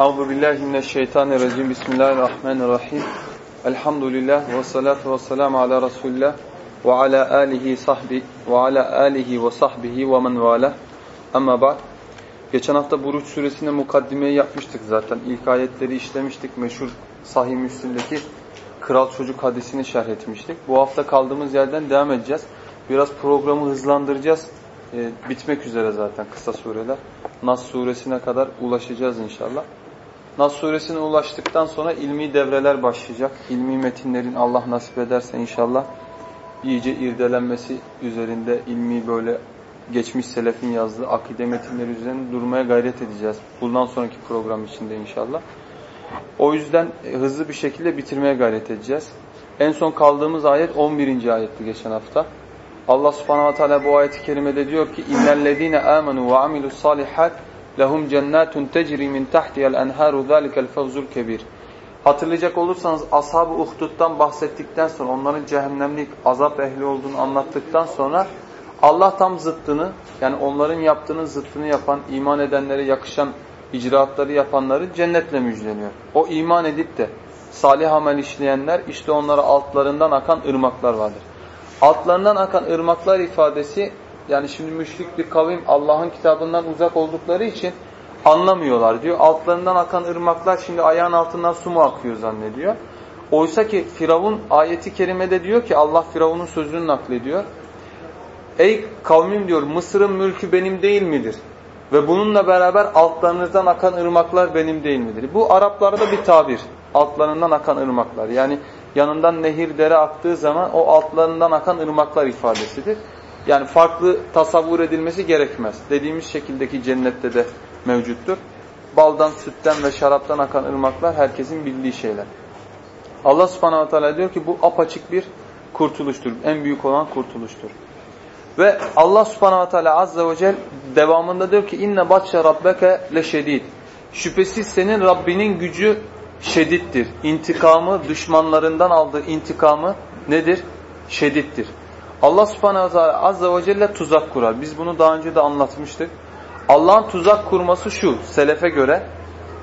Euzu billahi mineşşeytanirracim. Bismillahirrahmanirrahim. Elhamdülillah ve salatu ve selam ala Resulillah ve ala alihi sahbi ve ala alihi ve sahbihi ve men vala. Ama ba'd. Geçen hafta Buruç suresine mukaddimeyi yapmıştık zaten. İlk ayetleri işlemiştik. Meşhur Sahih Müslim'deki kral çocuk hadisini şerh etmiştik. Bu hafta kaldığımız yerden devam edeceğiz. Biraz programı hızlandıracağız. E, bitmek üzere zaten kısa sureler. Nas suresine kadar ulaşacağız inşallah. Nas suresine ulaştıktan sonra ilmi devreler başlayacak. İlmi metinlerin Allah nasip ederse inşallah iyice irdelenmesi üzerinde ilmi böyle geçmiş selefin yazdığı akide metinleri üzerinde durmaya gayret edeceğiz. Bundan sonraki program içinde inşallah. O yüzden e, hızlı bir şekilde bitirmeye gayret edeceğiz. En son kaldığımız ayet 11. ayetti geçen hafta. Allah subhanahu wa ta'ala bu ayeti kerimede diyor ki اِنَّ amenu ve وَعَمِلُوا الصَّالِحَاتِ لَهُمْ جَنَّاتٌ تَجْرِي مِنْ تَحْتِيَ الْاَنْهَارُ ذَٰلِكَ الْفَوْزُ الْكَبِيرِ Hatırlayacak olursanız ashab-ı uhduttan bahsettikten sonra onların cehennemlik azap ehli olduğunu anlattıktan sonra Allah tam zıttını yani onların yaptığının zıttını yapan, iman edenlere yakışan icraatları yapanları cennetle müjdeliyor. O iman edip de salih amel işleyenler işte onlara altlarından akan ırmaklar vardır. Altlarından akan ırmaklar ifadesi yani şimdi müşrik bir kavim Allah'ın kitabından uzak oldukları için anlamıyorlar diyor. Altlarından akan ırmaklar şimdi ayağın altından su mu akıyor zannediyor. Oysa ki Firavun ayeti kerimede diyor ki Allah Firavun'un sözünü naklediyor. Ey kavmim diyor Mısır'ın mülkü benim değil midir? Ve bununla beraber altlarınızdan akan ırmaklar benim değil midir? Bu Araplarda bir tabir. Altlarından akan ırmaklar. Yani yanından nehir dere aktığı zaman o altlarından akan ırmaklar ifadesidir. Yani farklı tasavvur edilmesi gerekmez. Dediğimiz şekildeki cennette de mevcuttur. Baldan, sütten ve şaraptan akan ırmaklar herkesin bildiği şeyler. Allah subhanahu wa ta'ala diyor ki bu apaçık bir kurtuluştur. En büyük olan kurtuluştur. Ve Allah subhanahu wa ta'ala azze ve cel devamında diyor ki inne batşe rabbeke leşedid. Şüphesiz senin Rabbinin gücü şedittir. İntikamı, düşmanlarından aldığı intikamı nedir? Şedittir. Allah subhanahu teala azze ve celle tuzak kurar. Biz bunu daha önce de anlatmıştık. Allah'ın tuzak kurması şu, selefe göre.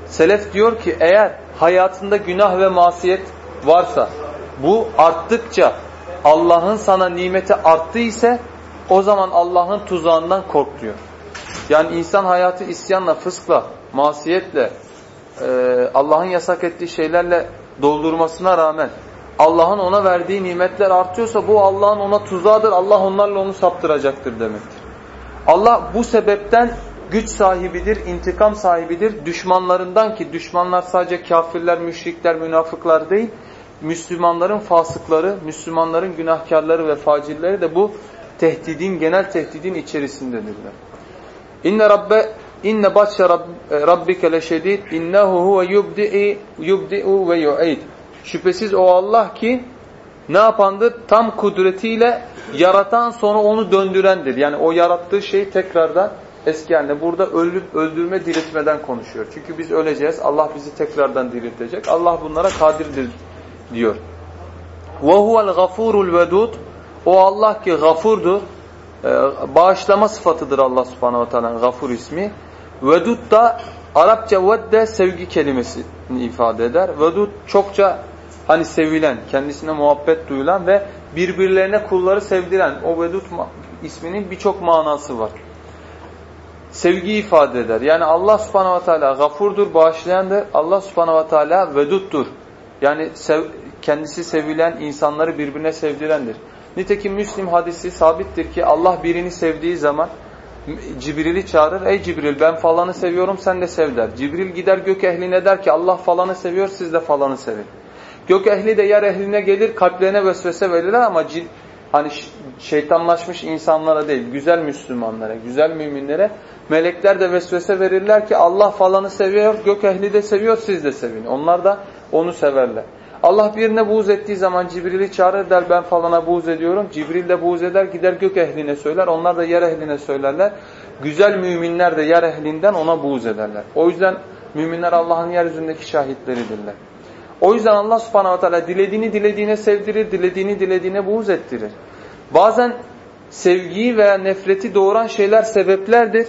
Selef diyor ki eğer hayatında günah ve masiyet varsa, bu arttıkça Allah'ın sana nimeti arttı ise o zaman Allah'ın tuzağından kork diyor. Yani insan hayatı isyanla, fıskla, masiyetle, e, Allah'ın yasak ettiği şeylerle doldurmasına rağmen Allah'ın ona verdiği nimetler artıyorsa bu Allah'ın ona tuzağıdır. Allah onlarla onu saptıracaktır demektir. Allah bu sebepten güç sahibidir, intikam sahibidir. Düşmanlarından ki düşmanlar sadece kafirler, müşrikler, münafıklar değil. Müslümanların fasıkları, Müslümanların günahkarları ve facilleri de bu tehdidin, genel tehdidin içerisindedirler. İnne rabbe inne batşe rabbike leşedid innehu huve yubdi'i yubdi'u ve yu'id. Şüphesiz o Allah ki ne yapandır? Tam kudretiyle yaratan sonra onu döndürendir. Yani o yarattığı şeyi tekrardan eski haline. Burada ölüp öldürme diriltmeden konuşuyor. Çünkü biz öleceğiz. Allah bizi tekrardan diriltecek. Allah bunlara kadirdir diyor. وَهُوَ الْغَفُورُ الْوَدُودُ O Allah ki gafurdur. Ee, bağışlama sıfatıdır Allah subhanahu wa ta'ala gafur ismi. Vedud da Arapça vedde sevgi kelimesini ifade eder. Vedud çokça hani sevilen, kendisine muhabbet duyulan ve birbirlerine kulları sevdiren o vedud isminin birçok manası var. Sevgi ifade eder. Yani Allah subhanahu wa ta'ala gafurdur, bağışlayandır. Allah subhanahu wa ta'ala veduttur. Yani sev, kendisi sevilen insanları birbirine sevdirendir. Nitekim Müslim hadisi sabittir ki Allah birini sevdiği zaman Cibril'i çağırır. Ey Cibril ben falanı seviyorum sen de sev der. Cibril gider gök ehline der ki Allah falanı seviyor siz de falanı sevin. Gök ehli de yer ehline gelir kalplerine vesvese verirler ama cin, hani şeytanlaşmış insanlara değil güzel Müslümanlara, güzel müminlere melekler de vesvese verirler ki Allah falanı seviyor, gök ehli de seviyor siz de sevin. Onlar da onu severler. Allah birine buğz ettiği zaman Cibril'i çağırır der ben falana buğz ediyorum. Cibril de buğz eder gider gök ehline söyler. Onlar da yer ehline söylerler. Güzel müminler de yer ehlinden ona buğz ederler. O yüzden müminler Allah'ın yeryüzündeki şahitleridirler. O yüzden Allah subhanahu teala dilediğini dilediğine sevdirir, dilediğini dilediğine buğz ettirir. Bazen sevgiyi veya nefreti doğuran şeyler sebeplerdir.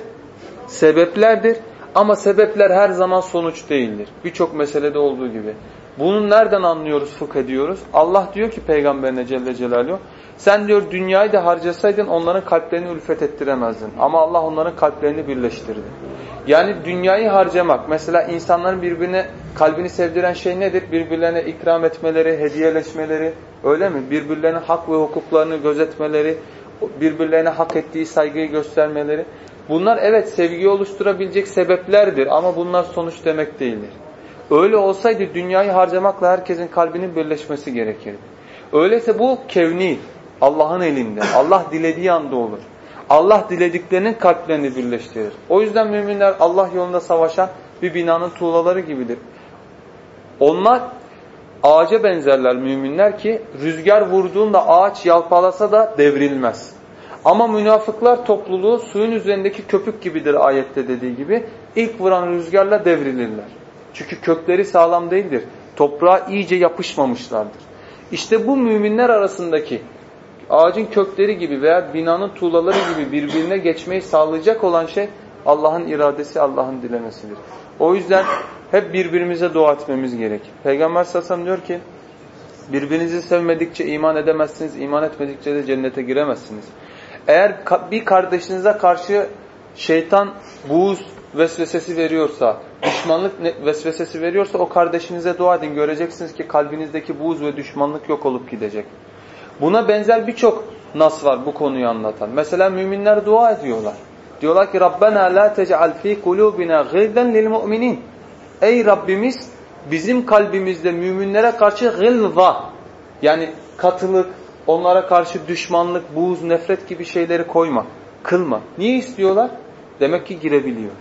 Sebeplerdir. Ama sebepler her zaman sonuç değildir. Birçok meselede olduğu gibi. Bunu nereden anlıyoruz, fıkh ediyoruz? Allah diyor ki peygamberine Celle Celaluhu, sen diyor dünyayı da harcasaydın onların kalplerini ülfet ettiremezdin. Ama Allah onların kalplerini birleştirdi. Yani dünyayı harcamak, mesela insanların birbirine kalbini sevdiren şey nedir? Birbirlerine ikram etmeleri, hediyeleşmeleri, öyle mi? Birbirlerine hak ve hukuklarını gözetmeleri, birbirlerine hak ettiği saygıyı göstermeleri. Bunlar evet sevgi oluşturabilecek sebeplerdir ama bunlar sonuç demek değildir. Öyle olsaydı dünyayı harcamakla herkesin kalbinin birleşmesi gerekirdi. Öyleyse bu kevni, Allah'ın elinde. Allah dilediği anda olur. Allah dilediklerinin kalplerini birleştirir. O yüzden müminler Allah yolunda savaşan bir binanın tuğlaları gibidir. Onlar ağaca benzerler müminler ki rüzgar vurduğunda ağaç yalpalasa da devrilmez. Ama münafıklar topluluğu suyun üzerindeki köpük gibidir ayette dediği gibi. İlk vuran rüzgarla devrilirler. Çünkü kökleri sağlam değildir. Toprağa iyice yapışmamışlardır. İşte bu müminler arasındaki ağacın kökleri gibi veya binanın tuğlaları gibi birbirine geçmeyi sağlayacak olan şey Allah'ın iradesi, Allah'ın dilemesidir. O yüzden hep birbirimize dua etmemiz gerek. Peygamber sallallahu diyor ki birbirinizi sevmedikçe iman edemezsiniz, iman etmedikçe de cennete giremezsiniz. Eğer bir kardeşinize karşı şeytan buğz vesvesesi veriyorsa, düşmanlık vesvesesi veriyorsa o kardeşinize dua edin. Göreceksiniz ki kalbinizdeki buğz ve düşmanlık yok olup gidecek. Buna benzer birçok nas var bu konuyu anlatan. Mesela müminler dua ediyorlar. Diyorlar ki Rabbena la tec'al fi kulubina gılden lil mu'minin. Ey Rabbimiz bizim kalbimizde müminlere karşı gılva yani katılık, onlara karşı düşmanlık, buğz, nefret gibi şeyleri koyma, kılma. Niye istiyorlar? Demek ki girebiliyor.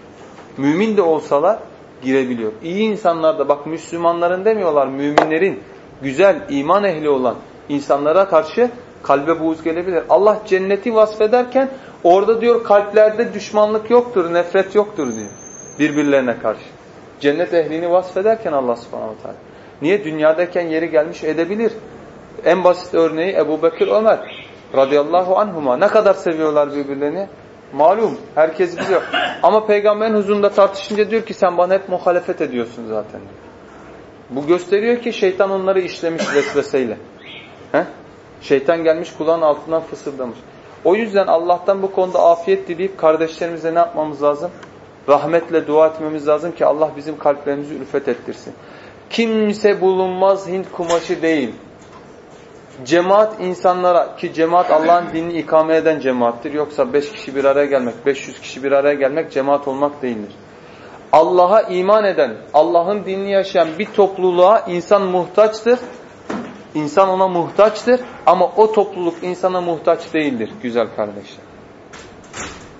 Mümin de olsalar girebiliyor. İyi insanlar da bak Müslümanların demiyorlar müminlerin güzel iman ehli olan insanlara karşı kalbe buğz gelebilir. Allah cenneti vasfederken orada diyor kalplerde düşmanlık yoktur, nefret yoktur diyor. Birbirlerine karşı. Cennet ehlini vasfederken Allah subhanahu teala. Niye? Dünyadayken yeri gelmiş edebilir. En basit örneği Ebu Bekir Ömer radıyallahu anhuma. Ne kadar seviyorlar birbirlerini? Malum. Herkes biliyor. Ama peygamberin huzurunda tartışınca diyor ki sen bana hep muhalefet ediyorsun zaten. Bu gösteriyor ki şeytan onları işlemiş vesveseyle. He? Şeytan gelmiş kulağın altından fısıldamış. O yüzden Allah'tan bu konuda afiyet dileyip kardeşlerimize ne yapmamız lazım? Rahmetle dua etmemiz lazım ki Allah bizim kalplerimizi ülfet ettirsin. Kimse bulunmaz Hint kumaşı değil. Cemaat insanlara ki cemaat Allah'ın dinini ikame eden cemaattir. Yoksa beş kişi bir araya gelmek, 500 kişi bir araya gelmek cemaat olmak değildir. Allah'a iman eden, Allah'ın dinini yaşayan bir topluluğa insan muhtaçtır. İnsan ona muhtaçtır ama o topluluk insana muhtaç değildir güzel kardeşler.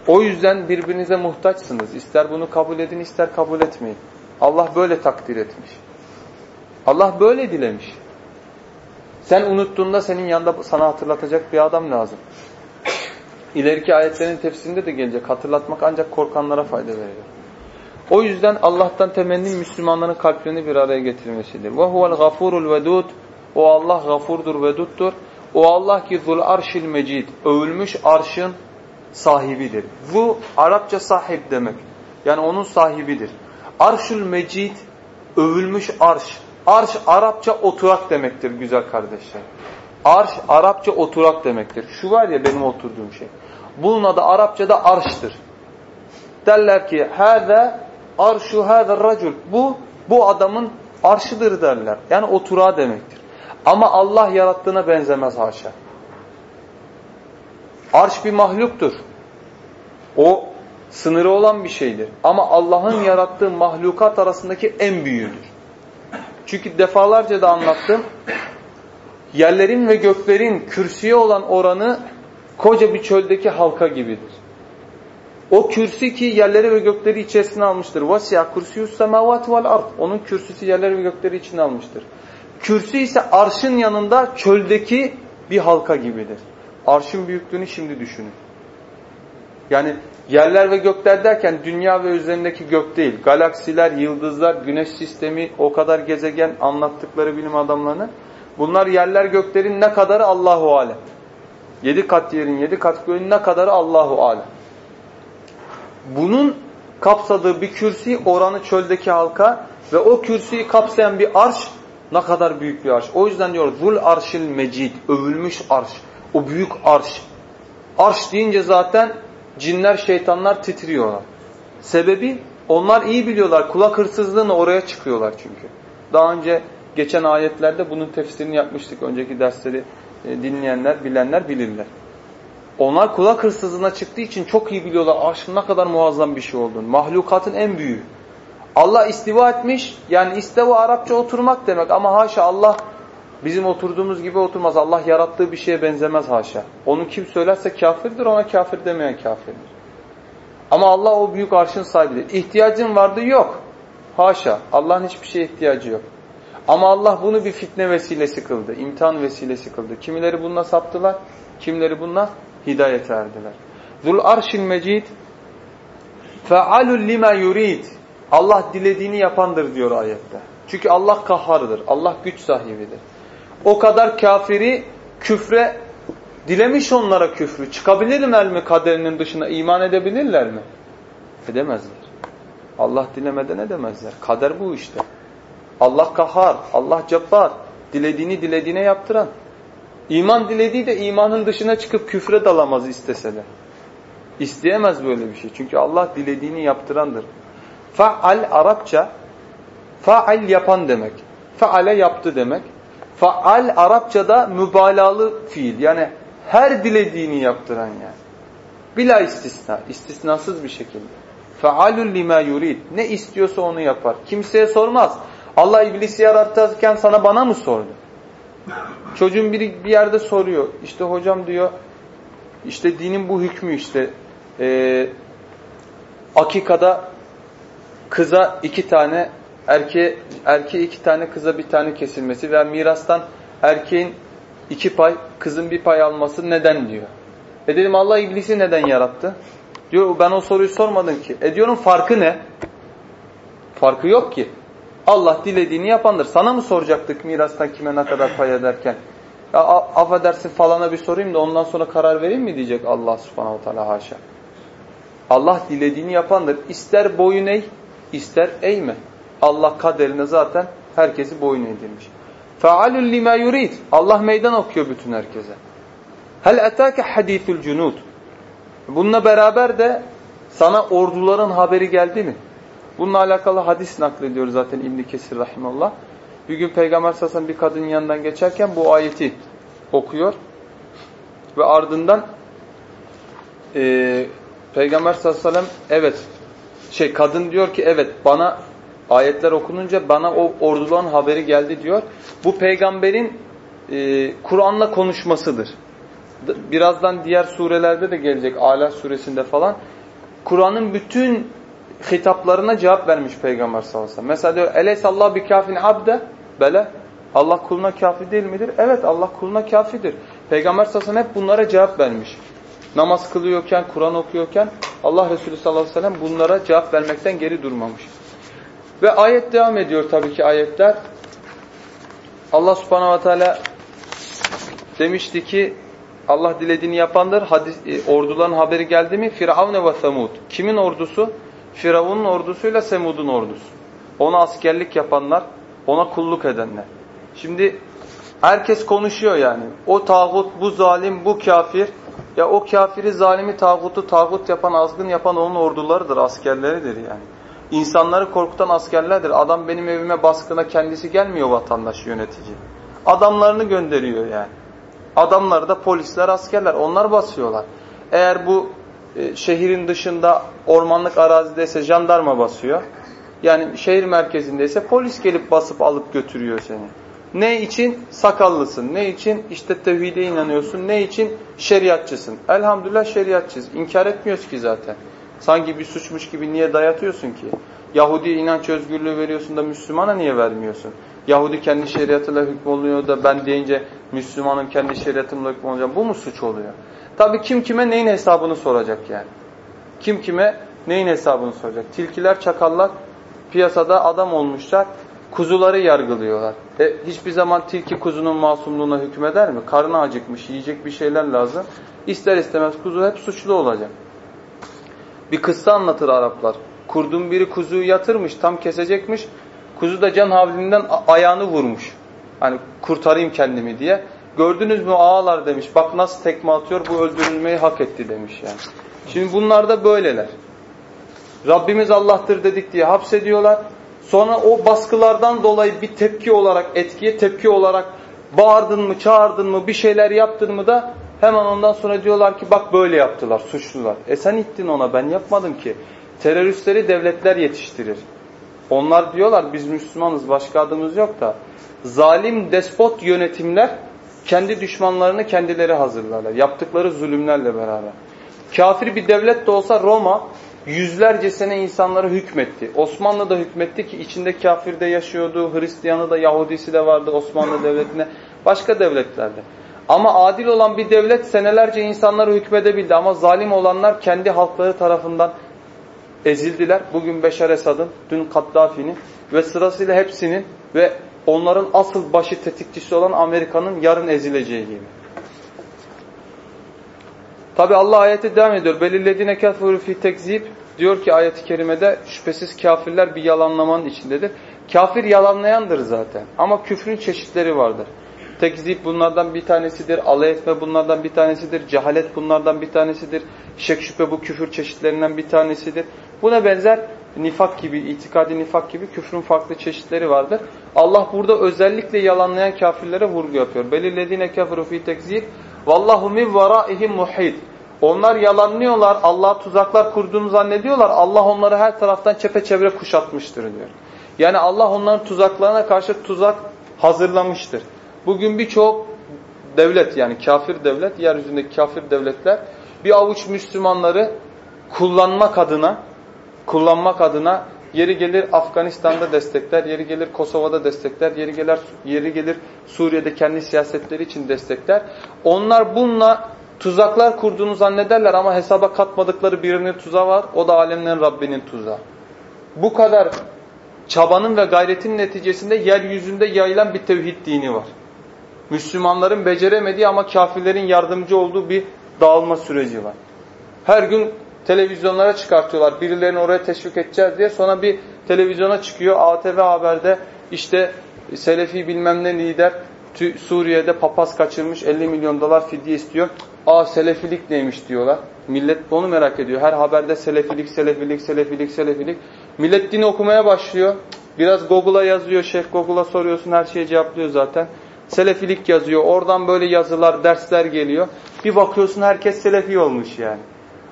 O yüzden birbirinize muhtaçsınız. İster bunu kabul edin ister kabul etmeyin. Allah böyle takdir etmiş. Allah böyle dilemiş. Sen unuttuğunda senin yanında sana hatırlatacak bir adam lazım. İleriki ayetlerin tefsirinde de gelecek. Hatırlatmak ancak korkanlara fayda veriyor. O yüzden Allah'tan temenni Müslümanların kalplerini bir araya getirmesidir. Huvel gafurul vedud. O Allah gafurdur, veduttur. O Allah ki zul arşil mecid. Övülmüş arşın sahibidir. Bu Arapça sahip demek. Yani onun sahibidir. Arşul mecid övülmüş arş. Arş Arapça oturak demektir güzel kardeşler. Arş Arapça oturak demektir. Şu var ya benim oturduğum şey. Bunun adı Arapçada arştır. Derler ki hâze arşu hâze racul. Bu bu adamın arşıdır derler. Yani oturağı demektir. Ama Allah yarattığına benzemez haşa. Arş bir mahluktur. O sınırı olan bir şeydir. Ama Allah'ın yarattığı mahlukat arasındaki en büyüğüdür. Çünkü defalarca da anlattım. Yerlerin ve göklerin kürsüye olan oranı koca bir çöldeki halka gibidir. O kürsü ki yerleri ve gökleri içerisine almıştır. Vasya kursiyus semavat vel ard. Onun kürsüsü yerleri ve gökleri içine almıştır. Kürsü ise arşın yanında çöldeki bir halka gibidir. Arşın büyüklüğünü şimdi düşünün. Yani yerler ve gökler derken dünya ve üzerindeki gök değil. Galaksiler, yıldızlar, güneş sistemi, o kadar gezegen anlattıkları bilim adamlarını. Bunlar yerler göklerin ne kadarı Allahu Alem. Yedi kat yerin, yedi kat göğün ne kadarı Allahu Alem. Bunun kapsadığı bir kürsi oranı çöldeki halka ve o kürsüyü kapsayan bir arş ne kadar büyük bir arş. O yüzden diyor zul arşil mecid, övülmüş arş. O büyük arş. Arş deyince zaten cinler, şeytanlar titriyorlar. Sebebi onlar iyi biliyorlar. Kulak hırsızlığını oraya çıkıyorlar çünkü. Daha önce geçen ayetlerde bunun tefsirini yapmıştık. Önceki dersleri e, dinleyenler, bilenler bilirler. Onlar kulak hırsızlığına çıktığı için çok iyi biliyorlar arşın ne kadar muazzam bir şey olduğunu. Mahlukatın en büyüğü. Allah istiva etmiş. Yani istiva Arapça oturmak demek ama haşa Allah bizim oturduğumuz gibi oturmaz. Allah yarattığı bir şeye benzemez haşa. Onu kim söylerse kafirdir ona kafir demeyen kafirdir. Ama Allah o büyük arşın sahibidir. İhtiyacın vardı yok. Haşa. Allah'ın hiçbir şeye ihtiyacı yok. Ama Allah bunu bir fitne vesilesi kıldı. imtihan vesilesi kıldı. Kimileri bununla saptılar. Kimileri bununla hidayet erdiler. Zul arşil mecid fealul lima yurid. Allah dilediğini yapandır diyor ayette. Çünkü Allah kahhardır. Allah güç sahibidir. O kadar kafiri küfre dilemiş onlara küfrü. Çıkabilirler mi kaderinin dışına? iman edebilirler mi? Edemezler. Allah dilemeden edemezler. Kader bu işte. Allah kahhar, Allah cebbar. Dilediğini dilediğine yaptıran. İman dilediği de imanın dışına çıkıp küfre dalamaz isteseler. İsteyemez böyle bir şey. Çünkü Allah dilediğini yaptırandır. Fa'al Arapça faal yapan demek. Faale yaptı demek. Faal Arapçada mübalağalı fiil. Yani her dilediğini yaptıran yani. Bila istisna. istisnasız bir şekilde. Faalul lima yurid. Ne istiyorsa onu yapar. Kimseye sormaz. Allah iblisi yaratırken sana bana mı sordu? Çocuğun biri bir yerde soruyor. İşte hocam diyor işte dinin bu hükmü işte e, akikada kıza iki tane erkeğe, erkeğe iki tane kıza bir tane kesilmesi veya mirastan erkeğin iki pay kızın bir pay alması neden diyor. E dedim Allah iblisi neden yarattı? Diyor ben o soruyu sormadım ki. E diyorum farkı ne? Farkı yok ki. Allah dilediğini yapandır. Sana mı soracaktık mirastan kime ne kadar pay ederken? Ya affedersin falana bir sorayım da ondan sonra karar vereyim mi diyecek Allah subhanahu teala haşa. Allah dilediğini yapandır. İster boyun eğ, ister eğme. Allah kaderine zaten herkesi boyun eğdirmiş. Fealul lima yurid. Allah meydan okuyor bütün herkese. Hel etake hadithul cunud. Bununla beraber de sana orduların haberi geldi mi? Bununla alakalı hadis naklediyor zaten İbn Kesir rahimallah. Bir gün Peygamber sallallahu bir kadının yanından geçerken bu ayeti okuyor ve ardından e, Peygamber sallallahu evet şey kadın diyor ki evet bana ayetler okununca bana o orduların haberi geldi diyor. Bu peygamberin e, Kur'an'la konuşmasıdır. Birazdan diğer surelerde de gelecek. Ala suresinde falan. Kur'an'ın bütün hitaplarına cevap vermiş Peygamber sallallahu aleyhi ve sellem. Mesela diyor Eleysallahu bi kafin abde bele Allah kuluna kafi değil midir? Evet Allah kuluna kafidir. Peygamber sallallahu aleyhi ve sellem hep bunlara cevap vermiş. Namaz kılıyorken, Kur'an okuyorken Allah Resulü sallallahu aleyhi ve sellem bunlara cevap vermekten geri durmamış. Ve ayet devam ediyor tabii ki ayetler. Allah subhanahu ve teala demişti ki Allah dilediğini yapandır. Hadis, e, orduların haberi geldi mi? Firavun ve Semud. Kimin ordusu? Firavun'un ordusuyla Semud'un ordusu. Ona askerlik yapanlar, ona kulluk edenler. Şimdi herkes konuşuyor yani. O tağut, bu zalim, bu kafir. Ya o kafiri, zalimi, tağutu, tağut yapan, azgın yapan onun ordularıdır, askerleridir yani. İnsanları korkutan askerlerdir. Adam benim evime baskına kendisi gelmiyor vatandaş yönetici. Adamlarını gönderiyor yani. Adamları da polisler, askerler. Onlar basıyorlar. Eğer bu e, şehrin dışında ormanlık arazideyse jandarma basıyor. Yani şehir merkezindeyse polis gelip basıp alıp götürüyor seni. Ne için? Sakallısın. Ne için? İşte tevhide inanıyorsun. Ne için? Şeriatçısın. Elhamdülillah şeriatçıyız. İnkar etmiyoruz ki zaten. Sanki bir suçmuş gibi niye dayatıyorsun ki? Yahudi inanç özgürlüğü veriyorsun da Müslümana niye vermiyorsun? Yahudi kendi şeriatıyla hükmoluyor da ben deyince Müslümanın kendi şeriatımla hükmolacağım. Bu mu suç oluyor? Tabi kim kime neyin hesabını soracak yani. Kim kime neyin hesabını soracak. Tilkiler, çakallar piyasada adam olmuşlar. Kuzuları yargılıyorlar. E, hiçbir zaman tilki kuzunun masumluğuna hükmeder mi? Karnı acıkmış, yiyecek bir şeyler lazım. İster istemez kuzu hep suçlu olacak. Bir kıssa anlatır Araplar. Kurdun biri kuzuyu yatırmış, tam kesecekmiş. Kuzu da can havlinden ayağını vurmuş. Hani kurtarayım kendimi diye. Gördünüz mü ağalar demiş. Bak nasıl tekme atıyor bu öldürülmeyi hak etti demiş yani. Şimdi bunlar da böyleler. Rabbimiz Allah'tır dedik diye hapsediyorlar. Sonra o baskılardan dolayı bir tepki olarak, etkiye tepki olarak bağırdın mı, çağırdın mı, bir şeyler yaptın mı da hemen ondan sonra diyorlar ki bak böyle yaptılar, suçlular. E sen ittin ona, ben yapmadım ki. Teröristleri devletler yetiştirir. Onlar diyorlar biz Müslümanız, başka adımız yok da. Zalim, despot yönetimler kendi düşmanlarını kendileri hazırlarlar. Yaptıkları zulümlerle beraber. Kafir bir devlet de olsa Roma yüzlerce sene insanlara hükmetti. Osmanlı da hükmetti ki içinde kafir de yaşıyordu, Hristiyanı da Yahudisi de vardı Osmanlı devletine, başka devletlerde. Ama adil olan bir devlet senelerce insanlara hükmedebildi ama zalim olanlar kendi halkları tarafından ezildiler. Bugün Beşar Esad'ın, dün Kaddafi'nin ve sırasıyla hepsinin ve onların asıl başı tetikçisi olan Amerika'nın yarın ezileceği gibi. Tabi Allah ayeti devam ediyor. Belirlediğine kafuru fi tekzib diyor ki ayeti kerimede şüphesiz kafirler bir yalanlamanın içindedir. Kafir yalanlayandır zaten. Ama küfrün çeşitleri vardır. Tekzip bunlardan bir tanesidir. Alay etme bunlardan bir tanesidir. Cehalet bunlardan bir tanesidir. Şek şüphe bu küfür çeşitlerinden bir tanesidir. Buna benzer nifak gibi, itikadi nifak gibi küfrün farklı çeşitleri vardır. Allah burada özellikle yalanlayan kafirlere vurgu yapıyor. Belirlediğine kafiru fi tekzib vallahu min varaihim muhit. Onlar yalanlıyorlar, Allah'a tuzaklar kurduğunu zannediyorlar. Allah onları her taraftan çepeçevre kuşatmıştır diyor. Yani Allah onların tuzaklarına karşı tuzak hazırlamıştır. Bugün birçok devlet yani kafir devlet, yeryüzündeki kafir devletler bir avuç Müslümanları kullanmak adına kullanmak adına yeri gelir Afganistan'da destekler, yeri gelir Kosova'da destekler, yeri gelir yeri gelir Suriye'de kendi siyasetleri için destekler. Onlar bununla tuzaklar kurduğunu zannederler ama hesaba katmadıkları birinin tuzağı var. O da alemlerin Rabbinin tuzağı. Bu kadar çabanın ve gayretin neticesinde yeryüzünde yayılan bir tevhid dini var. Müslümanların beceremediği ama kafirlerin yardımcı olduğu bir dağılma süreci var. Her gün televizyonlara çıkartıyorlar. Birilerini oraya teşvik edeceğiz diye. Sonra bir televizyona çıkıyor. ATV Haber'de işte Selefi bilmem ne lider Suriye'de papaz kaçırmış 50 milyon dolar fidye istiyor. Aa Selefilik neymiş diyorlar. Millet onu merak ediyor. Her haberde Selefilik, Selefilik, Selefilik, Selefilik. Millet dini okumaya başlıyor. Biraz Google'a yazıyor. Şeyh Google'a soruyorsun her şeyi cevaplıyor zaten. Selefilik yazıyor. Oradan böyle yazılar, dersler geliyor. Bir bakıyorsun herkes Selefi olmuş yani.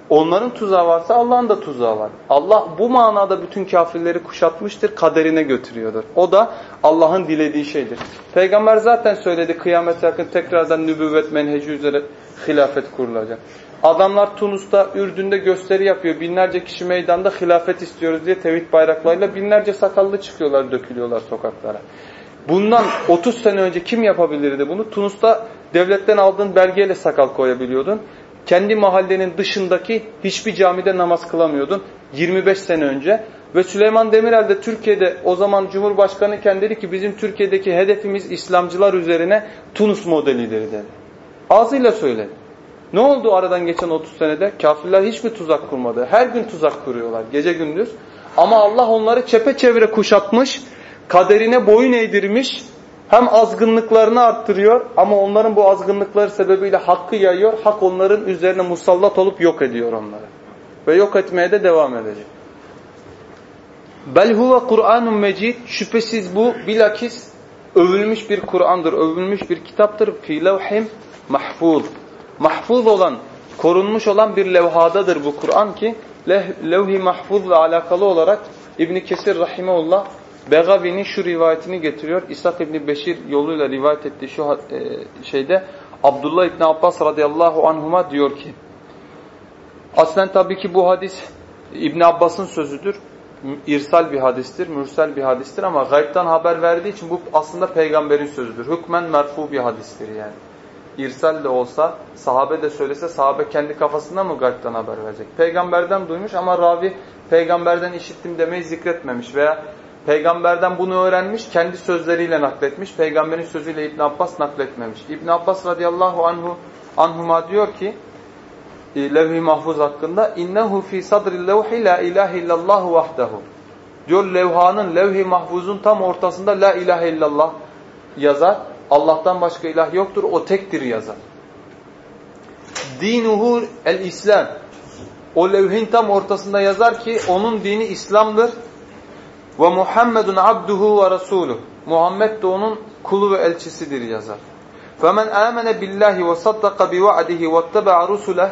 Onların tuzağı varsa Allah'ın da tuzağı var. Allah bu manada bütün kafirleri kuşatmıştır, kaderine götürüyordur. O da Allah'ın dilediği şeydir. Peygamber zaten söyledi kıyamet yakın tekrardan nübüvvet menheci üzere hilafet kurulacak. Adamlar Tunus'ta, Ürdün'de gösteri yapıyor. Binlerce kişi meydanda hilafet istiyoruz diye tevhid bayraklarıyla binlerce sakallı çıkıyorlar, dökülüyorlar sokaklara. Bundan 30 sene önce kim yapabilirdi bunu? Tunus'ta devletten aldığın belgeyle sakal koyabiliyordun. Kendi mahallenin dışındaki hiçbir camide namaz kılamıyordun 25 sene önce. Ve Süleyman Demirel de Türkiye'de o zaman Cumhurbaşkanı iken dedi ki bizim Türkiye'deki hedefimiz İslamcılar üzerine Tunus modelidir dedi. Ağzıyla söyledi. Ne oldu aradan geçen 30 senede? Kafirler hiç mi tuzak kurmadı? Her gün tuzak kuruyorlar gece gündüz. Ama Allah onları çepeçevre kuşatmış, kaderine boyun eğdirmiş, hem azgınlıklarını arttırıyor ama onların bu azgınlıkları sebebiyle hakkı yayıyor. Hak onların üzerine musallat olup yok ediyor onları. Ve yok etmeye de devam edecek. Bel huve Kur'anun mecid. Şüphesiz bu bilakis övülmüş bir Kur'an'dır, övülmüş bir kitaptır. Fi levhim mahfuz. Mahfuz olan, korunmuş olan bir levhadadır bu Kur'an ki levh-i mahfuzla alakalı olarak İbn Kesir rahimeullah Begavi'nin şu rivayetini getiriyor. İshak İbni Beşir yoluyla rivayet ettiği şu e, şeyde Abdullah İbni Abbas radıyallahu anhuma diyor ki aslen tabii ki bu hadis İbni Abbas'ın sözüdür. İrsal bir hadistir, mürsel bir hadistir ama gaybtan haber verdiği için bu aslında peygamberin sözüdür. Hükmen merfu bir hadistir yani. İrsal de olsa, sahabe de söylese sahabe kendi kafasında mı gaybtan haber verecek? Peygamberden duymuş ama ravi peygamberden işittim demeyi zikretmemiş veya Peygamberden bunu öğrenmiş, kendi sözleriyle nakletmiş. Peygamberin sözüyle İbn Abbas nakletmemiş. İbn Abbas radıyallahu anhu anhuma diyor ki e, levh-i mahfuz hakkında innehu fi sadri levhi la ilahe illallah vahdehu. Diyor levhanın, levh-i mahfuzun tam ortasında la ilahe illallah yazar. Allah'tan başka ilah yoktur, o tektir yazar. Dinuhu el-İslam. O levhin tam ortasında yazar ki onun dini İslam'dır. Ve Muhammedun abduhu ve rasuluh. Muhammed de onun kulu ve elçisidir yazar. فَمَنْ آمَنَ بِاللّٰهِ وَصَدَّقَ بِوَعْدِهِ وَاتَّبَعَ رُسُلَهِ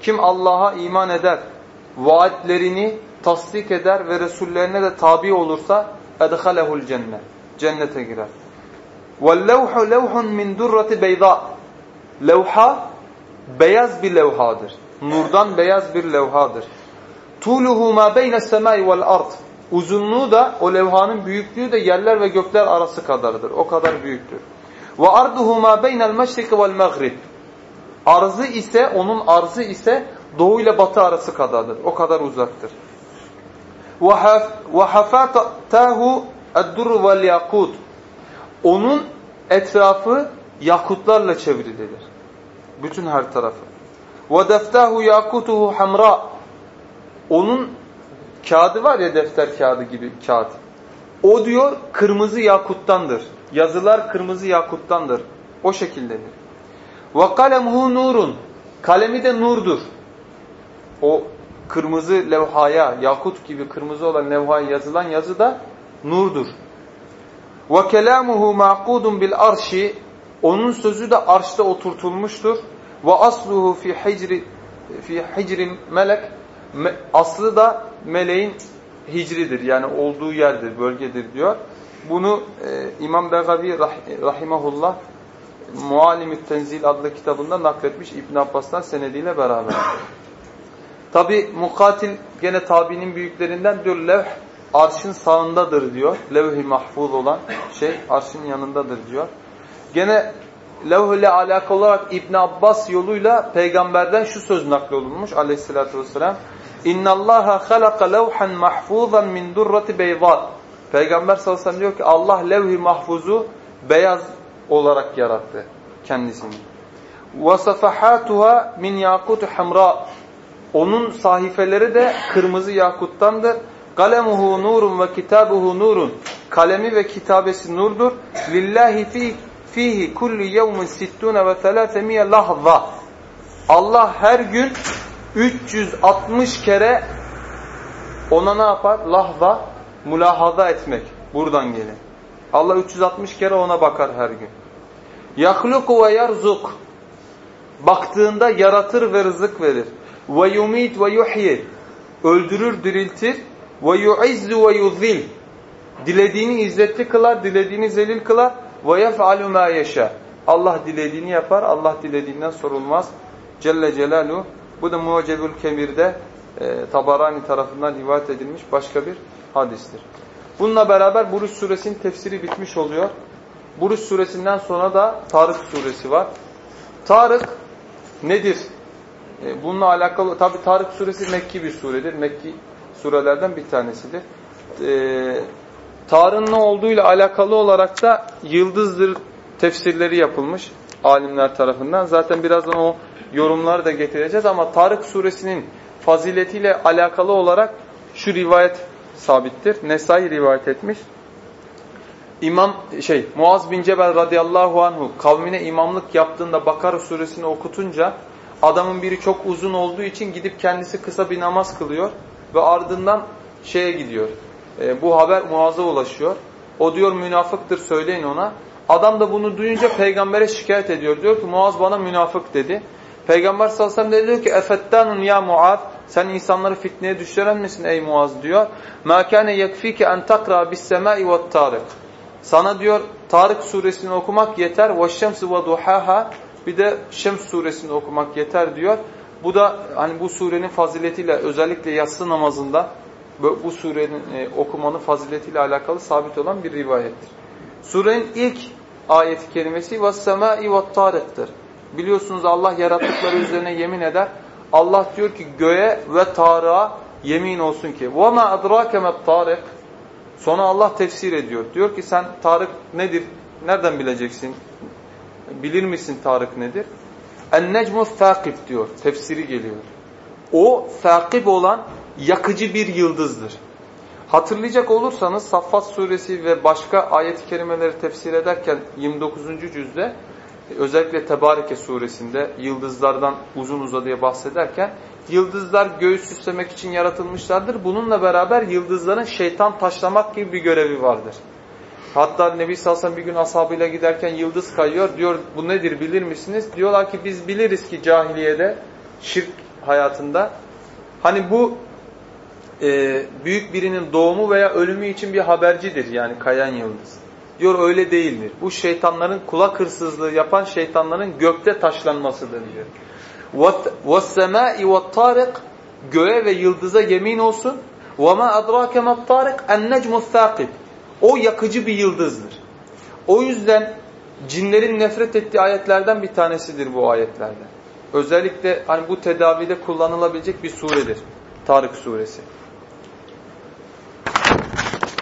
Kim Allah'a iman eder, vaatlerini tasdik eder ve Resullerine de tabi olursa اَدْخَلَهُ الْجَنَّةِ Cennete girer. وَالْلَوْحُ لَوْحٌ مِنْ دُرَّةِ بَيْضَاء Levha beyaz bir levhadır. Nurdan beyaz bir levhadır. تُولُهُ مَا بَيْنَ السَّمَاءِ وَالْأَرْضِ Uzunluğu da o levhanın büyüklüğü de yerler ve gökler arası kadardır. O kadar büyüktür. Ve arduhu ma beynel meşrik vel mağrib. Arzı ise onun arzı ise doğu ile batı arası kadardır. O kadar uzaktır. Ve hafatahu ed-dur vel yakut. Onun etrafı yakutlarla çevrilidir. Bütün her tarafı. Ve deftahu yakutuhu hamra. Onun kağıdı var ya defter kağıdı gibi kağıt. O diyor kırmızı yakuttandır. Yazılar kırmızı yakuttandır. O şekildedir. Ve kalemuhu nurun. Kalemi de nurdur. O kırmızı levhaya, yakut gibi kırmızı olan levhaya yazılan yazı da nurdur. Ve kelamuhu maqudun bil arşi. Onun sözü de arşta oturtulmuştur. Ve asluhu fi hicri fi hicrin melek. Aslı da meleğin hicridir. Yani olduğu yerdir, bölgedir diyor. Bunu e, İmam Begavi rah rahimahullah Mualim-i Tenzil adlı kitabında nakletmiş İbn Abbas'tan senediyle beraber. Tabi mukatil gene tabinin büyüklerinden diyor levh arşın sağındadır diyor. Levh-i mahfuz olan şey arşın yanındadır diyor. Gene levh ile alakalı olarak İbn Abbas yoluyla peygamberden şu söz naklolunmuş aleyhissalatü vesselam. İnna Allaha halaka levhan mahfuzan min durrati beyza. Peygamber sallallahu aleyhi ve sellem diyor ki Allah levh-i mahfuzu beyaz olarak yarattı kendisini. وَصَفَحَاتُهَا min yakut hamra. Onun sahifeleri de kırmızı yakuttandır. Kalemuhu nurun ve kitabuhu nurun. Kalemi ve kitabesi nurdur. Lillahi fi fihi kullu yevmin sittune ve thelâthemiye lahza. Allah her gün 360 kere ona ne yapar? Lahza, mülahaza etmek. Buradan gelir. Allah 360 kere ona bakar her gün. Yahluku ve yarzuk. Baktığında yaratır ve rızık verir. Ve yumit. Öldürür, diriltir. Ve yuizzu. Dilediğini izzetli kılar, dilediğini zelil kılar. Ve yef'alu ma. Allah dilediğini yapar, Allah dilediğinden sorulmaz. Celle Celaluhu. Bu da Mucebül Kebir'de e, Tabarani tarafından rivayet edilmiş başka bir hadistir. Bununla beraber Buruş suresinin tefsiri bitmiş oluyor. Buruş suresinden sonra da Tarık suresi var. Tarık nedir? E, bununla alakalı tabi Tarık suresi Mekki bir suredir. Mekki surelerden bir tanesidir. E, Tarık'ın ne olduğuyla alakalı olarak da yıldızdır tefsirleri yapılmış alimler tarafından. Zaten birazdan o yorumları da getireceğiz ama Tarık suresinin faziletiyle alakalı olarak şu rivayet sabittir. Nesai rivayet etmiş. İmam şey Muaz bin Cebel radıyallahu anhu kavmine imamlık yaptığında Bakara suresini okutunca adamın biri çok uzun olduğu için gidip kendisi kısa bir namaz kılıyor ve ardından şeye gidiyor. E, bu haber Muaz'a ulaşıyor. O diyor münafıktır söyleyin ona. Adam da bunu duyunca peygambere şikayet ediyor. Diyor ki Muaz bana münafık dedi. Peygamber sallallahu aleyhi ve sellem diyor ki efettanun ya Muaz sen insanları fitneye düşüren misin ey Muaz diyor. Ma kana yekfike en takra bis semai ve tarik. Sana diyor Tarık suresini okumak yeter. Ve şemsi ve duhaha. Bir de Şems suresini okumak yeter diyor. Bu da hani bu surenin faziletiyle özellikle yatsı namazında bu surenin e, okumanın faziletiyle alakalı sabit olan bir rivayettir. Surenin ilk ayeti kelimesi وَالسَّمَاءِ وَالطَّارِق'tir. Biliyorsunuz Allah yarattıkları üzerine yemin eder. Allah diyor ki göğe ve Tarık'a yemin olsun ki وَمَا أَدْرَاكَ مَا الطَّارِقِ Sonra Allah tefsir ediyor. Diyor ki sen Tarık nedir? Nereden bileceksin? Bilir misin Tarık nedir? En-necmu thâkib diyor. Tefsiri geliyor. O thâkib olan yakıcı bir yıldızdır. Hatırlayacak olursanız Saffat suresi ve başka ayet-i kerimeleri tefsir ederken 29. cüzde özellikle Tebareke suresinde yıldızlardan uzun uzadıya bahsederken yıldızlar göğüs süslemek için yaratılmışlardır. Bununla beraber yıldızların şeytan taşlamak gibi bir görevi vardır. Hatta Nebi Salsan bir gün ashabıyla giderken yıldız kayıyor. Diyor bu nedir bilir misiniz? Diyorlar ki biz biliriz ki cahiliyede şirk hayatında hani bu e, büyük birinin doğumu veya ölümü için bir habercidir yani kayan yıldız. Diyor öyle değildir. Bu şeytanların kulak hırsızlığı yapan şeytanların gökte taşlanmasıdır diyor. وَالسَّمَاءِ وَالطَّارِقِ Göğe ve yıldıza yemin olsun. وَمَا أَدْرَاكَ مَا الطَّارِقِ النَّجْمُ الثَّاقِبِ O yakıcı bir yıldızdır. O yüzden cinlerin nefret ettiği ayetlerden bir tanesidir bu ayetlerden. Özellikle hani bu tedavide kullanılabilecek bir suredir. Tarık suresi.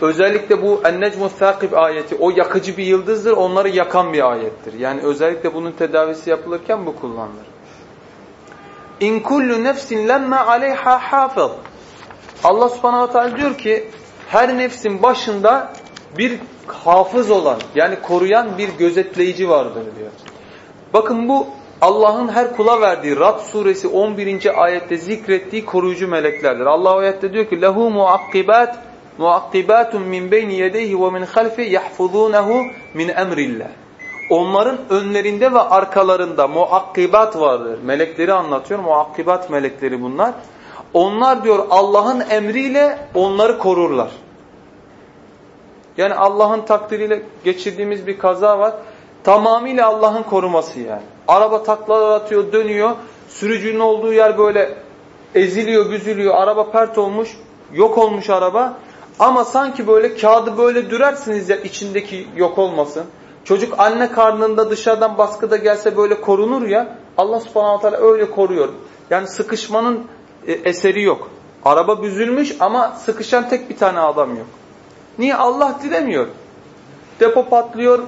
Özellikle bu En-Necmu Thâkib ayeti o yakıcı bir yıldızdır, onları yakan bir ayettir. Yani özellikle bunun tedavisi yapılırken bu kullanılır. İn kullu nefsin lemme aleyha hafız. Allah subhanahu wa ta'ala diyor ki her nefsin başında bir hafız olan yani koruyan bir gözetleyici vardır diyor. Bakın bu Allah'ın her kula verdiği Rad suresi 11. ayette zikrettiği koruyucu meleklerdir. Allah ayette diyor ki lehu muakkibat muakkibatun min beyni yedeyhi ve min halfi yahfuzunehu min emrillah. Onların önlerinde ve arkalarında muakkibat vardır. Melekleri anlatıyor. Muakkibat melekleri bunlar. Onlar diyor Allah'ın emriyle onları korurlar. Yani Allah'ın takdiriyle geçirdiğimiz bir kaza var. Tamamıyla Allah'ın koruması yani. Araba taklalar atıyor, dönüyor. Sürücünün olduğu yer böyle eziliyor, büzülüyor. Araba pert olmuş, yok olmuş araba. Ama sanki böyle kağıdı böyle dürersiniz ya içindeki yok olmasın. Çocuk anne karnında dışarıdan baskıda gelse böyle korunur ya. Allah subhanahu teala öyle koruyor. Yani sıkışmanın e, eseri yok. Araba büzülmüş ama sıkışan tek bir tane adam yok. Niye? Allah dilemiyor. Depo patlıyor,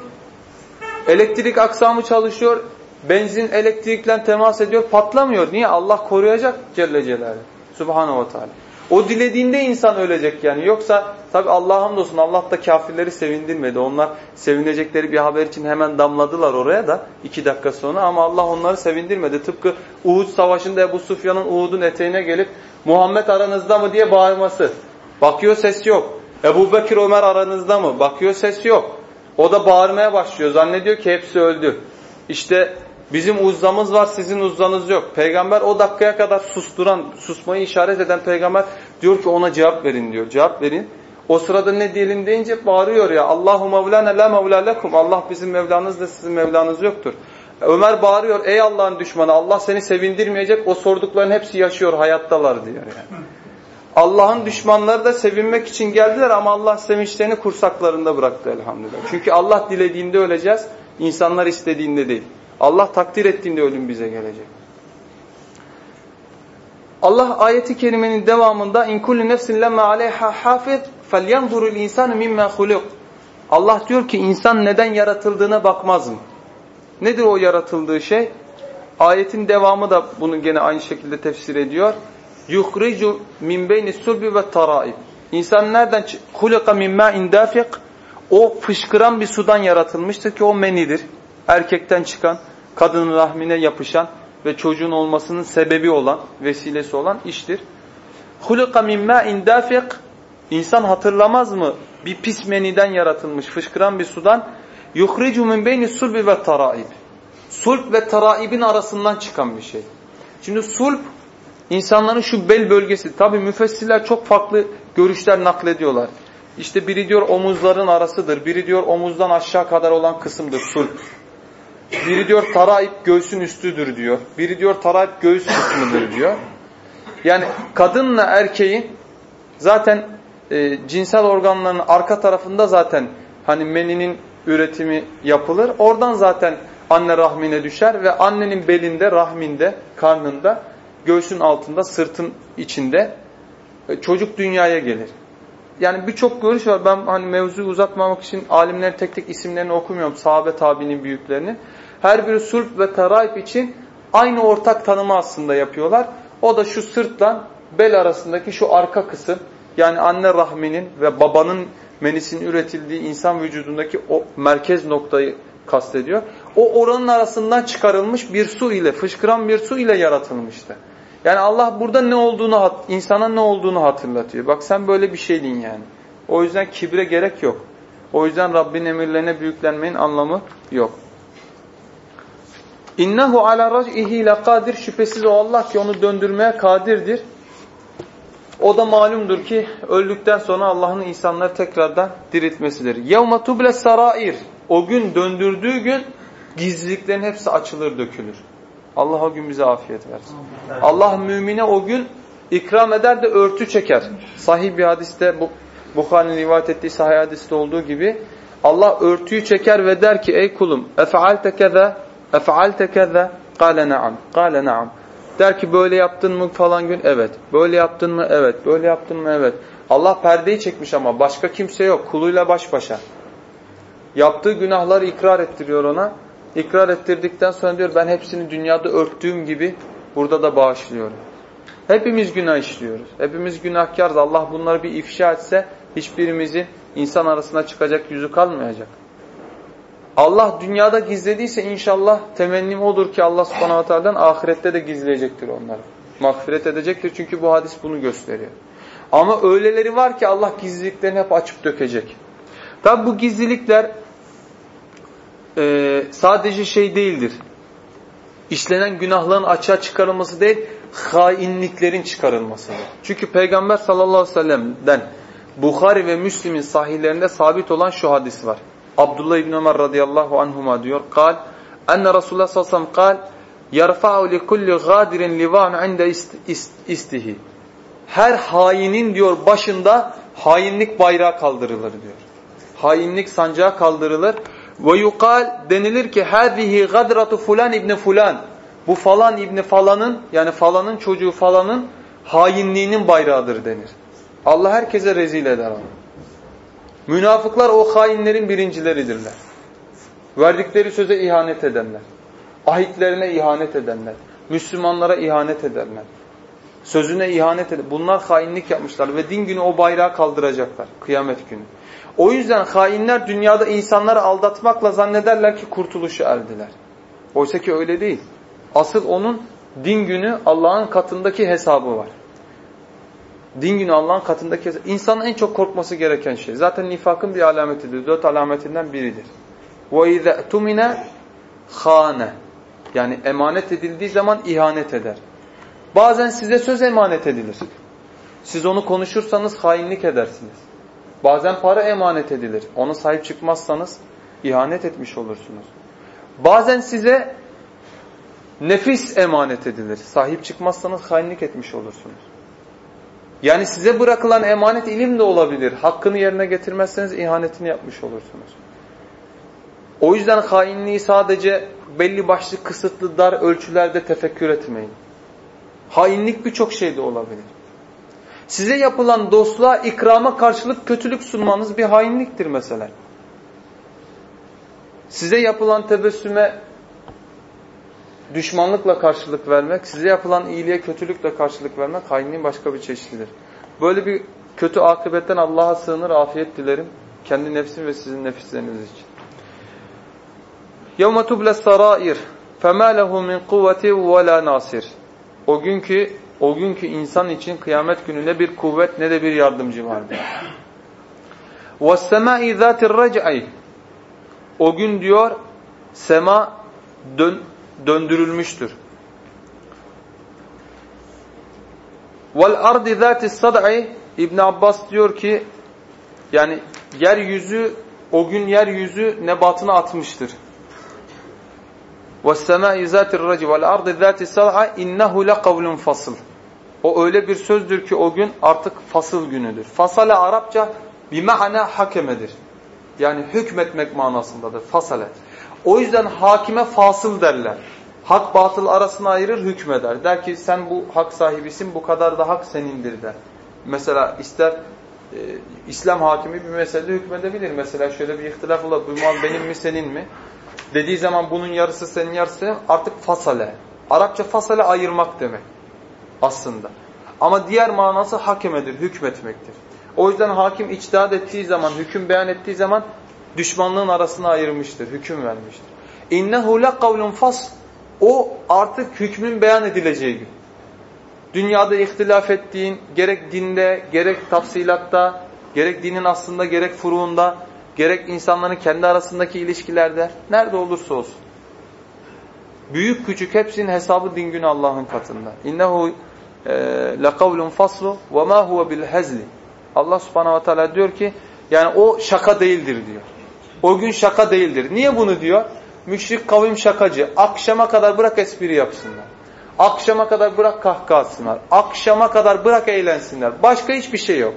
elektrik aksamı çalışıyor, benzin elektrikle temas ediyor, patlamıyor. Niye? Allah koruyacak Celle Celaluhu. Subhanahu ve Teala. O dilediğinde insan ölecek yani. Yoksa tabi Allah'a hamdolsun Allah da kafirleri sevindirmedi. Onlar sevinecekleri bir haber için hemen damladılar oraya da iki dakika sonra ama Allah onları sevindirmedi. Tıpkı Uhud savaşında Ebu Sufyan'ın Uhud'un eteğine gelip Muhammed aranızda mı diye bağırması. Bakıyor ses yok. Ebu Bekir Ömer aranızda mı? Bakıyor ses yok. O da bağırmaya başlıyor. Zannediyor ki hepsi öldü. İşte Bizim uzzamız var, sizin uzzanız yok. Peygamber o dakikaya kadar susturan, susmayı işaret eden peygamber diyor ki ona cevap verin diyor. Cevap verin. O sırada ne diyelim deyince bağırıyor ya. Allahu mevlana la mevla lekum. Allah bizim Mevlanız da sizin Mevlanız yoktur. Ömer bağırıyor ey Allah'ın düşmanı Allah seni sevindirmeyecek o sordukların hepsi yaşıyor hayattalar diyor yani. Allah'ın düşmanları da sevinmek için geldiler ama Allah sevinçlerini kursaklarında bıraktı elhamdülillah. Çünkü Allah dilediğinde öleceğiz, insanlar istediğinde değil. Allah takdir ettiğinde ölüm bize gelecek. Allah ayeti kerimenin devamında in kullu nefsin lemma aleyha hafiz felyanzurul insanu mimma huluk. Allah diyor ki insan neden yaratıldığına bakmaz mı? Nedir o yaratıldığı şey? Ayetin devamı da bunu gene aynı şekilde tefsir ediyor. Yuhricu min beyni sulbi ve taraib. İnsan nereden hulika min ma'in? O fışkıran bir sudan yaratılmıştır ki o menidir. Erkekten çıkan kadının rahmine yapışan ve çocuğun olmasının sebebi olan, vesilesi olan iştir. Hulika min ma'in dafiq İnsan hatırlamaz mı? Bir pis meniden yaratılmış, fışkıran bir sudan. Yuhricu min beyni sulbi ve taraib. Sulp ve taraibin arasından çıkan bir şey. Şimdi sulp insanların şu bel bölgesi. Tabi müfessirler çok farklı görüşler naklediyorlar. İşte biri diyor omuzların arasıdır. Biri diyor omuzdan aşağı kadar olan kısımdır sulp. Biri diyor tarayip göğsün üstüdür diyor. Biri diyor tarayip göğüs kısmıdır diyor. Yani kadınla erkeğin zaten e, cinsel organlarının arka tarafında zaten hani meninin üretimi yapılır. Oradan zaten anne rahmine düşer ve annenin belinde, rahminde, karnında, göğsün altında, sırtın içinde e, çocuk dünyaya gelir. Yani birçok görüş var. Ben hani mevzuyu uzatmamak için alimlerin tek tek isimlerini okumuyorum. Sahabe tabinin büyüklerini. Her biri sulp ve teraip için aynı ortak tanımı aslında yapıyorlar. O da şu sırtla bel arasındaki şu arka kısım yani anne rahminin ve babanın menisinin üretildiği insan vücudundaki o merkez noktayı kastediyor. O oranın arasından çıkarılmış bir su ile, fışkıran bir su ile yaratılmıştı. Yani Allah burada ne olduğunu, insana ne olduğunu hatırlatıyor. Bak sen böyle bir şeydin yani. O yüzden kibre gerek yok. O yüzden Rabbin emirlerine büyüklenmenin anlamı yok. İnnehu ala rac'ihi lakadir. Şüphesiz o Allah ki onu döndürmeye kadirdir. O da malumdur ki öldükten sonra Allah'ın insanları tekrardan diriltmesidir. Yevme tuble sarair. O gün döndürdüğü gün gizliliklerin hepsi açılır dökülür. Allah o gün bize afiyet versin. Allah mümine o gün ikram eder de örtü çeker. Sahih bir hadiste bu Bukhari'nin rivayet ettiği sahih hadiste olduğu gibi Allah örtüyü çeker ve der ki ey kulum efealte keza efealte keza kâle naam kâle naam. Der ki böyle yaptın mı falan gün? Evet. Böyle yaptın mı? Evet. Böyle yaptın mı? Evet. Allah perdeyi çekmiş ama başka kimse yok. Kuluyla baş başa. Yaptığı günahları ikrar ettiriyor ona ikrar ettirdikten sonra diyor ben hepsini dünyada örttüğüm gibi burada da bağışlıyorum hepimiz günah işliyoruz hepimiz günahkarız Allah bunları bir ifşa etse hiçbirimizin insan arasına çıkacak yüzü kalmayacak. Allah dünyada gizlediyse inşallah temennim odur ki Allah subhanahu teala'dan ahirette de gizleyecektir onları. Mağfiret edecektir çünkü bu hadis bunu gösteriyor. Ama öyleleri var ki Allah gizliliklerini hep açıp dökecek. Tabi bu gizlilikler e, sadece şey değildir. İşlenen günahların açığa çıkarılması değil, hainliklerin çıkarılmasıdır. Çünkü Peygamber sallallahu aleyhi ve sellem'den Bukhari ve Müslim'in sahihlerinde sabit olan şu hadis var. Abdullah İbn Ömer radıyallahu anhuma diyor. Kal, enne Resulullah sallallahu aleyhi ve sellem kal, yarfa'u li kulli gadirin livan inde ist, ist, istihi. Her hainin diyor başında hainlik bayrağı kaldırılır diyor. Hainlik sancağı kaldırılır. Ve yukal denilir ki hadihi gadratu fulan ibni fulan. Bu falan ibni falanın yani falanın çocuğu falanın hainliğinin bayrağıdır denir. Allah herkese rezil eder onu. Münafıklar o hainlerin birincileridirler. Verdikleri söze ihanet edenler. Ahitlerine ihanet edenler. Müslümanlara ihanet edenler. Sözüne ihanet eden. Bunlar hainlik yapmışlar ve din günü o bayrağı kaldıracaklar. Kıyamet günü. O yüzden hainler dünyada insanları aldatmakla zannederler ki kurtuluşu erdiler. Oysa ki öyle değil. Asıl onun din günü Allah'ın katındaki hesabı var. Din günü Allah'ın katındaki insanın en çok korkması gereken şey. Zaten nifakın bir alametidir. Dört alametinden biridir. وَاِذَا اَتُمِنَ خَانَ Yani emanet edildiği zaman ihanet eder. Bazen size söz emanet edilir. Siz onu konuşursanız hainlik edersiniz. Bazen para emanet edilir. Ona sahip çıkmazsanız ihanet etmiş olursunuz. Bazen size nefis emanet edilir. Sahip çıkmazsanız hainlik etmiş olursunuz. Yani size bırakılan emanet ilim de olabilir. Hakkını yerine getirmezseniz ihanetini yapmış olursunuz. O yüzden hainliği sadece belli başlı kısıtlı dar ölçülerde tefekkür etmeyin. Hainlik birçok şeyde olabilir. Size yapılan dostluğa, ikrama karşılık kötülük sunmanız bir hainliktir mesela. Size yapılan tebessüme düşmanlıkla karşılık vermek, size yapılan iyiliğe kötülükle karşılık vermek hainliğin başka bir çeşididir. Böyle bir kötü akıbetten Allah'a sığınır, afiyet dilerim. Kendi nefsim ve sizin nefisleriniz için. يَوْمَ تُبْلَ السَّرَائِرِ فَمَا لَهُ مِنْ قُوَّةٍ وَلَا نَاصِرٍ O günkü, o günkü insan için kıyamet günü ne bir kuvvet ne de bir yardımcı vardır. وَالسَّمَاءِ ذَاتِ الرَّجْعِ O gün diyor, sema dön, döndürülmüştür. Vel ardi zati sad'i İbn Abbas diyor ki yani yeryüzü o gün yeryüzü nebatını atmıştır. Ve semai zatir raci vel ardi zati sad'a innehu lekavlun fasıl. o öyle bir sözdür ki o gün artık fasıl günüdür. Fasale Arapça bir ma'na hakemedir. Yani hükmetmek manasındadır. Fasale. O yüzden hakime fasıl derler. Hak batıl arasına ayırır hükmeder. Der ki sen bu hak sahibisin bu kadar da hak senindir der. Mesela ister e, İslam hakimi bir meselede hükmedebilir. Mesela şöyle bir ihtilaf olur. Bu mal benim mi senin mi? Dediği zaman bunun yarısı senin yarısı senin artık fasale. Arapça fasale ayırmak demek aslında. Ama diğer manası hakemedir, hükmetmektir. O yüzden hakim içtihat ettiği zaman, hüküm beyan ettiği zaman düşmanlığın arasına ayırmıştır, hüküm vermiştir. İnnehu lekavlun fas. O artık hükmün beyan edileceği gün. Dünyada ihtilaf ettiğin, gerek dinde, gerek tafsilatta, gerek dinin aslında, gerek furuunda, gerek insanların kendi arasındaki ilişkilerde, nerede olursa olsun. Büyük küçük hepsinin hesabı din günü Allah'ın katında. İnnehu e, lekavlun faslu ve ma huve bil hezli. Allah subhanahu ve teala diyor ki yani o şaka değildir diyor. O gün şaka değildir. Niye bunu diyor? Müşrik kavim şakacı. Akşama kadar bırak espri yapsınlar. Akşama kadar bırak kahkahasınlar. Akşama kadar bırak eğlensinler. Başka hiçbir şey yok.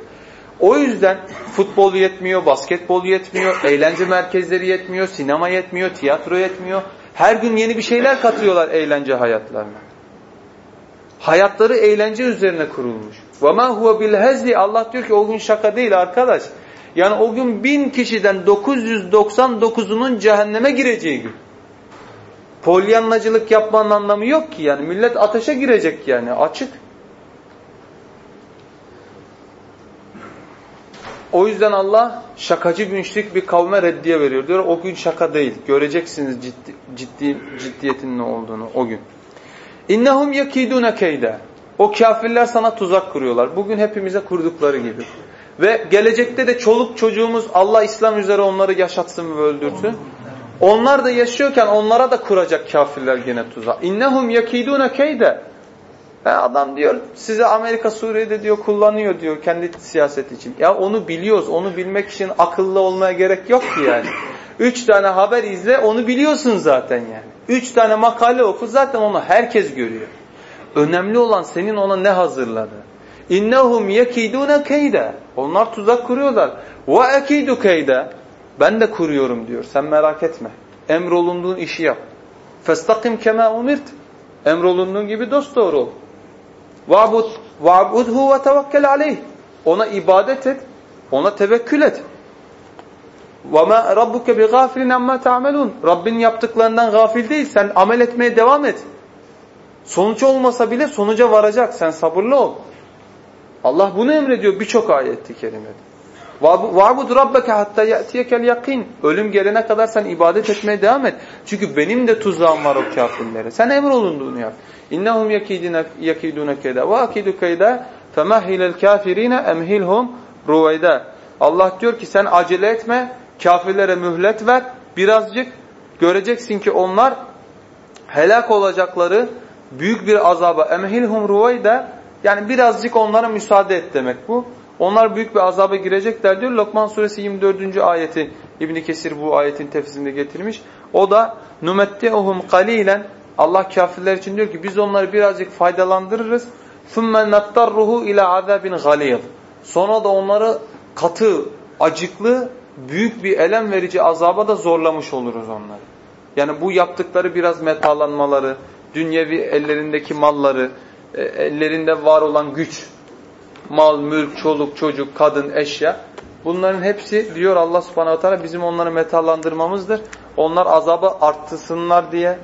O yüzden futbol yetmiyor, basketbol yetmiyor, eğlence merkezleri yetmiyor, sinema yetmiyor, tiyatro yetmiyor. Her gün yeni bir şeyler katıyorlar eğlence hayatlarına. Hayatları eğlence üzerine kurulmuş. وَمَا هُوَ بِالْهَزْلِ Allah diyor ki o gün şaka değil arkadaş. Yani o gün bin kişiden 999'unun cehenneme gireceği gün. Polyanlacılık yapmanın anlamı yok ki yani. Millet ateşe girecek yani açık. O yüzden Allah şakacı müşrik bir kavme reddiye veriyor. Diyor o gün şaka değil. Göreceksiniz ciddi, ciddi ciddiyetin ne olduğunu o gün. İnnehum yekidune keyde. O kafirler sana tuzak kuruyorlar. Bugün hepimize kurdukları gibi. Ve gelecekte de çoluk çocuğumuz Allah İslam üzere onları yaşatsın ve öldürsün. Onlar da yaşıyorken onlara da kuracak kafirler gene tuzak. İnnehum yekidune keyde. Adam diyor size Amerika Suriye'de diyor kullanıyor diyor kendi siyaset için. Ya onu biliyoruz. Onu bilmek için akıllı olmaya gerek yok ki yani. Üç tane haber izle onu biliyorsun zaten yani. Üç tane makale oku zaten onu herkes görüyor. Önemli olan senin ona ne hazırladı. İnnehum yekidune keyde. Onlar tuzak kuruyorlar. Ve ekidu keyde. Ben de kuruyorum diyor. Sen merak etme. Emrolunduğun işi yap. Festakim kema umirt. Emrolunduğun gibi dost doğru ol. Va'bud va'budhu ve tevekkel aleyh. Ona ibadet et. Ona tevekkül et. وَمَا رَبُّكَ بِغَافِلٍ اَمَّا تَعْمَلُونَ Rabbin yaptıklarından gafil değil. Sen amel etmeye devam et. Sonuç olmasa bile sonuca varacak. Sen sabırlı ol. Allah bunu emrediyor birçok ayet-i kerimede. وَعْبُدْ رَبَّكَ hatta يَأْتِيَكَ yakin. Ölüm gelene kadar sen ibadet etmeye devam et. Çünkü benim de tuzağım var o kafirlere. Sen emrolunduğunu yap. İnnehum yakidune keda ve akidu keyda femahhilel kafirine emhilhum ruveyda. Allah diyor ki sen acele etme, kafirlere mühlet ver. Birazcık göreceksin ki onlar helak olacakları büyük bir azaba emhilhum ruveyda yani birazcık onlara müsaade et demek bu. Onlar büyük bir azaba girecekler diyor. Lokman suresi 24. ayeti İbn Kesir bu ayetin tefsirinde getirmiş. O da numetti'uhum kalilen Allah kafirler için diyor ki biz onları birazcık faydalandırırız. ثُمَّ نَتَّرُّهُ ila عَذَابٍ غَلِيظٍ Sonra da onları katı, acıklı, büyük bir elem verici azaba da zorlamış oluruz onları. Yani bu yaptıkları biraz metalanmaları, dünyevi ellerindeki malları, e, ellerinde var olan güç, mal, mülk, çoluk, çocuk, kadın, eşya. Bunların hepsi diyor Allah subhanahu teala bizim onları metallandırmamızdır. Onlar azabı arttısınlar diye,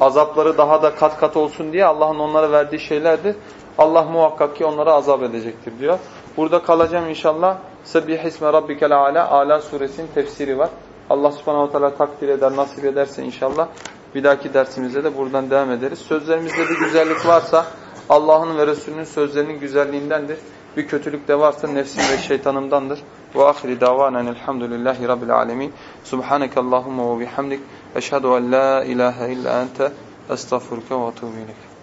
azapları daha da kat kat olsun diye Allah'ın onlara verdiği şeylerdir. Allah muhakkak ki onlara azap edecektir diyor. Burada kalacağım inşallah. Sebbih isme rabbikel ala. Ala suresinin tefsiri var. Allah subhanahu teala takdir eder, nasip ederse inşallah bir dahaki dersimizde de buradan devam ederiz. Sözlerimizde bir güzellik varsa Allah'ın ve Resulünün sözlerinin güzelliğindendir. Bir kötülük de varsa nefsim ve şeytanımdandır. Ve ahiri davanen elhamdülillahi rabbil alemin. Subhaneke Allahumma ve bihamdik. Eşhedü en la ilahe illa ente estağfurke ve etûbü